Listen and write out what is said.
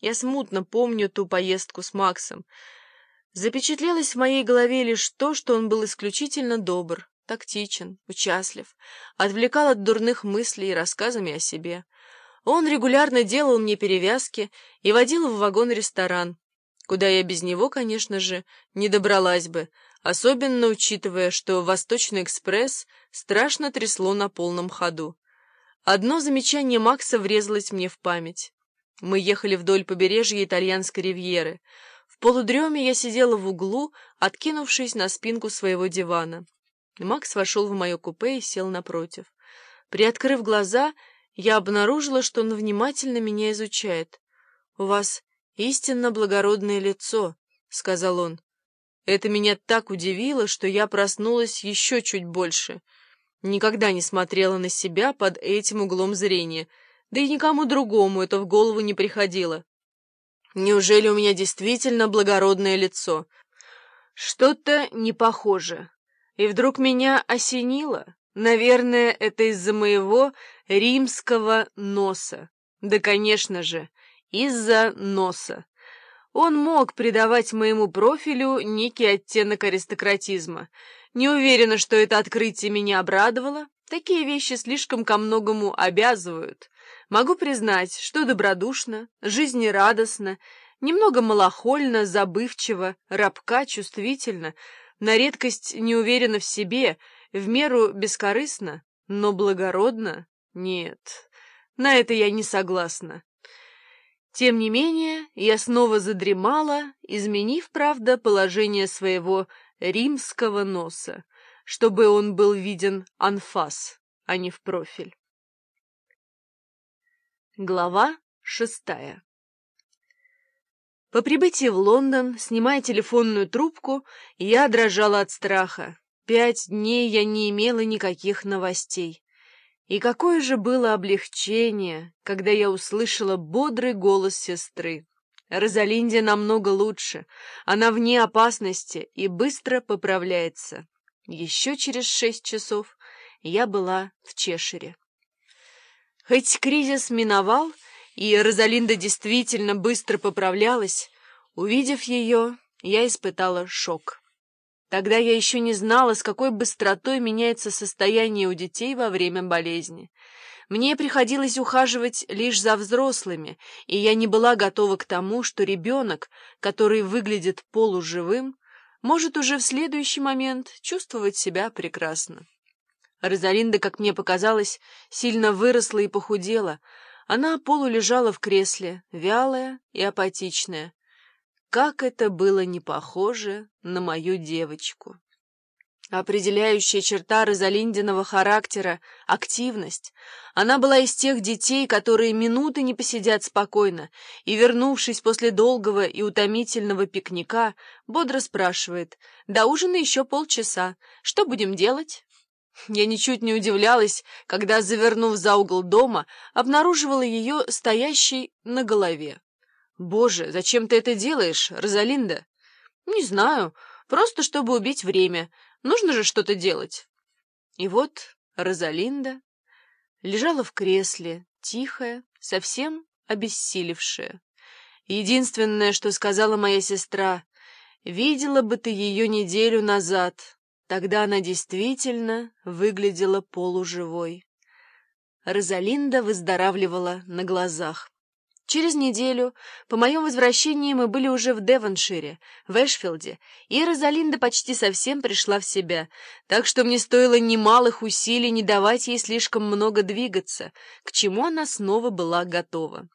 Я смутно помню ту поездку с Максом. Запечатлелось в моей голове лишь то, что он был исключительно добр, тактичен, участлив, отвлекал от дурных мыслей рассказами о себе. Он регулярно делал мне перевязки и водил в вагон-ресторан, куда я без него, конечно же, не добралась бы, особенно учитывая, что «Восточный экспресс» страшно трясло на полном ходу. Одно замечание Макса врезалось мне в память. Мы ехали вдоль побережья итальянской ривьеры. В полудреме я сидела в углу, откинувшись на спинку своего дивана. Макс вошел в мое купе и сел напротив. Приоткрыв глаза, я обнаружила, что он внимательно меня изучает. «У вас истинно благородное лицо», — сказал он. Это меня так удивило, что я проснулась еще чуть больше. Никогда не смотрела на себя под этим углом зрения, да и никому другому это в голову не приходило. Неужели у меня действительно благородное лицо? Что-то не похоже. И вдруг меня осенило. Наверное, это из-за моего римского носа. Да, конечно же, из-за носа. Он мог придавать моему профилю некий оттенок аристократизма. Не уверена, что это открытие меня обрадовало. Такие вещи слишком ко многому обязывают. Могу признать, что добродушно, жизнерадостно, немного малохольно, забывчиво, рабка, чувствительно — на редкость не уверена в себе, в меру бескорыстно, но благородно — нет. На это я не согласна. Тем не менее, я снова задремала, изменив, правда, положение своего римского носа, чтобы он был виден анфас, а не в профиль. Глава шестая по прибытии в Лондон, снимая телефонную трубку, я дрожала от страха. Пять дней я не имела никаких новостей. И какое же было облегчение, когда я услышала бодрый голос сестры. Розалинде намного лучше, она вне опасности и быстро поправляется. Еще через шесть часов я была в Чешире. Хоть кризис миновал, и Розалинда действительно быстро поправлялась. Увидев ее, я испытала шок. Тогда я еще не знала, с какой быстротой меняется состояние у детей во время болезни. Мне приходилось ухаживать лишь за взрослыми, и я не была готова к тому, что ребенок, который выглядит полуживым, может уже в следующий момент чувствовать себя прекрасно. Розалинда, как мне показалось, сильно выросла и похудела, она полулежала в кресле, вялая и апатичная. Как это было не похоже на мою девочку. Определяющая черта Розалиндиного характера — активность. Она была из тех детей, которые минуты не посидят спокойно, и, вернувшись после долгого и утомительного пикника, бодро спрашивает, «До ужина еще полчаса. Что будем делать?» Я ничуть не удивлялась, когда, завернув за угол дома, обнаруживала ее стоящей на голове. «Боже, зачем ты это делаешь, Розалинда?» «Не знаю, просто чтобы убить время. Нужно же что-то делать». И вот Розалинда лежала в кресле, тихая, совсем обессилевшая. Единственное, что сказала моя сестра, «Видела бы ты ее неделю назад, Тогда она действительно выглядела полуживой. Розалинда выздоравливала на глазах. Через неделю, по моем возвращении, мы были уже в Девоншире, в Эшфилде, и Розалинда почти совсем пришла в себя, так что мне стоило немалых усилий не давать ей слишком много двигаться, к чему она снова была готова.